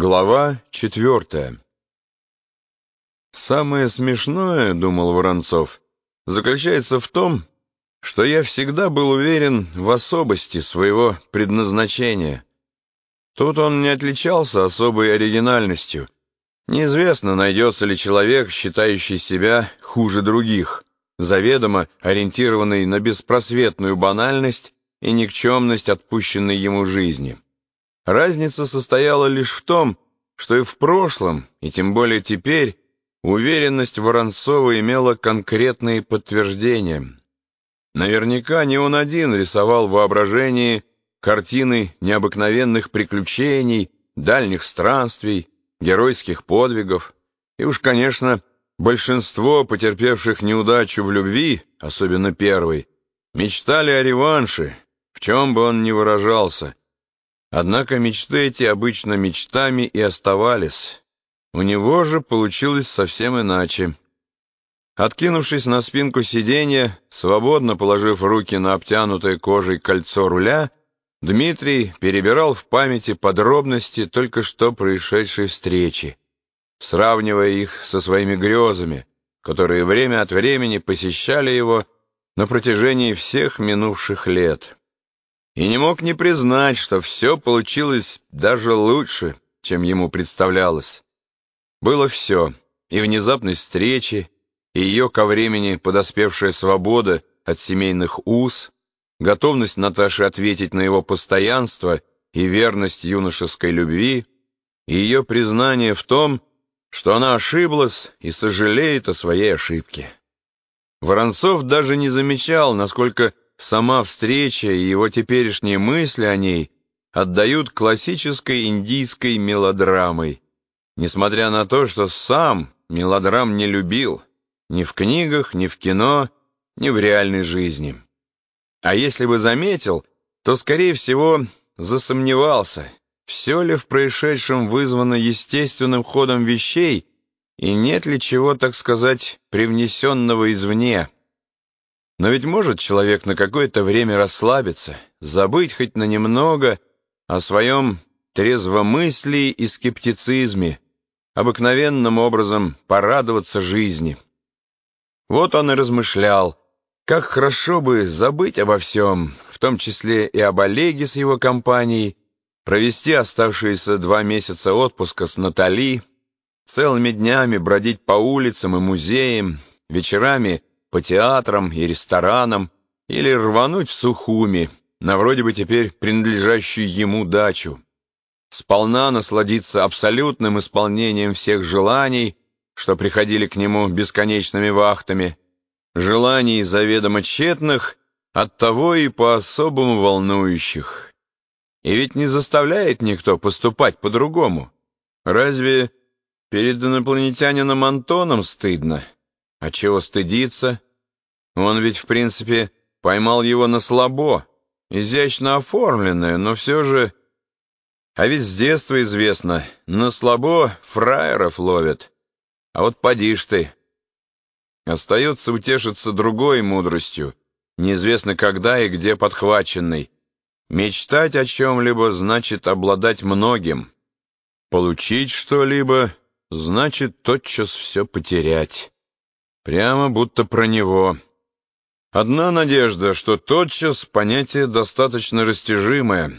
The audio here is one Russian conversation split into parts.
Глава четвертая «Самое смешное, — думал Воронцов, — заключается в том, что я всегда был уверен в особости своего предназначения. Тут он не отличался особой оригинальностью. Неизвестно, найдется ли человек, считающий себя хуже других, заведомо ориентированный на беспросветную банальность и никчемность отпущенной ему жизни». Разница состояла лишь в том, что и в прошлом, и тем более теперь, уверенность Воронцова имела конкретные подтверждения. Наверняка не он один рисовал в воображении картины необыкновенных приключений, дальних странствий, геройских подвигов. И уж, конечно, большинство потерпевших неудачу в любви, особенно первой, мечтали о реванше, в чем бы он ни выражался, Однако мечты эти обычно мечтами и оставались. У него же получилось совсем иначе. Откинувшись на спинку сиденья, свободно положив руки на обтянутое кожей кольцо руля, Дмитрий перебирал в памяти подробности только что происшедшей встречи, сравнивая их со своими грезами, которые время от времени посещали его на протяжении всех минувших лет и не мог не признать, что все получилось даже лучше, чем ему представлялось. Было все, и внезапность встречи, и ее ко времени подоспевшая свобода от семейных уз, готовность Наташи ответить на его постоянство и верность юношеской любви, и ее признание в том, что она ошиблась и сожалеет о своей ошибке. Воронцов даже не замечал, насколько Сама встреча и его теперешние мысли о ней отдают классической индийской мелодрамой, несмотря на то, что сам мелодрам не любил ни в книгах, ни в кино, ни в реальной жизни. А если бы заметил, то, скорее всего, засомневался, все ли в происшедшем вызвано естественным ходом вещей и нет ли чего, так сказать, привнесенного извне. Но ведь может человек на какое-то время расслабиться, забыть хоть на немного о своем трезвомыслии и скептицизме, обыкновенным образом порадоваться жизни. Вот он и размышлял, как хорошо бы забыть обо всем, в том числе и об Олеге с его компанией, провести оставшиеся два месяца отпуска с Натали, целыми днями бродить по улицам и музеям, вечерами по театрам и ресторанам или рвануть в Сухуми, на вроде бы теперь принадлежащую ему дачу. Сполна насладиться абсолютным исполнением всех желаний, что приходили к нему бесконечными вахтами, желаний заведомо тщетных, оттого и по-особому волнующих. И ведь не заставляет никто поступать по-другому. Разве перед инопланетянином Антоном стыдно? А чего стыдиться? Он ведь, в принципе, поймал его на слабо, изящно оформленное, но все же... А ведь с детства известно, на слабо фраеров ловят. А вот поди ж ты. Остается утешиться другой мудростью, неизвестно когда и где подхваченной. Мечтать о чем-либо значит обладать многим. Получить что-либо значит тотчас все потерять. Прямо будто про него. Одна надежда, что тотчас понятие достаточно растяжимое.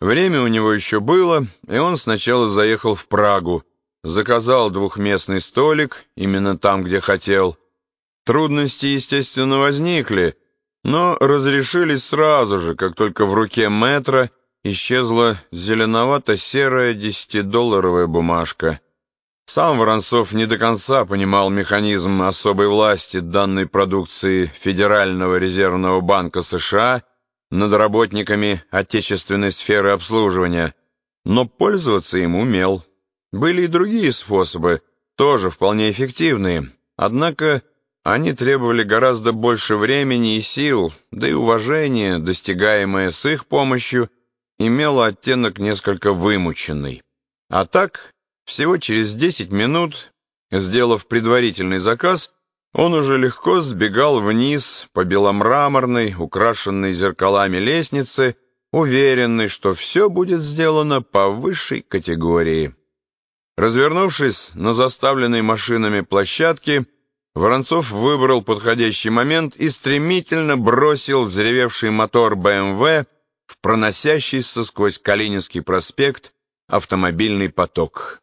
Время у него еще было, и он сначала заехал в Прагу, заказал двухместный столик, именно там, где хотел. Трудности, естественно, возникли, но разрешились сразу же, как только в руке метра исчезла зеленовато-серая десятидолларовая бумажка. Сам Воронцов не до конца понимал механизм особой власти данной продукции Федерального резервного банка США над работниками отечественной сферы обслуживания, но пользоваться им умел. Были и другие способы, тоже вполне эффективные, однако они требовали гораздо больше времени и сил, да и уважение, достигаемое с их помощью, имело оттенок несколько вымученный. А так всего через 10 минут, сделав предварительный заказ, он уже легко сбегал вниз по беломраморной, украшенной зеркалами лестнице, уверенный, что все будет сделано по высшей категории. Развернувшись на заставленной машинами площадке, Воронцов выбрал подходящий момент и стремительно бросил взревевший мотор БМВ в проносящийся сквозь Калининский проспект автомобильный поток.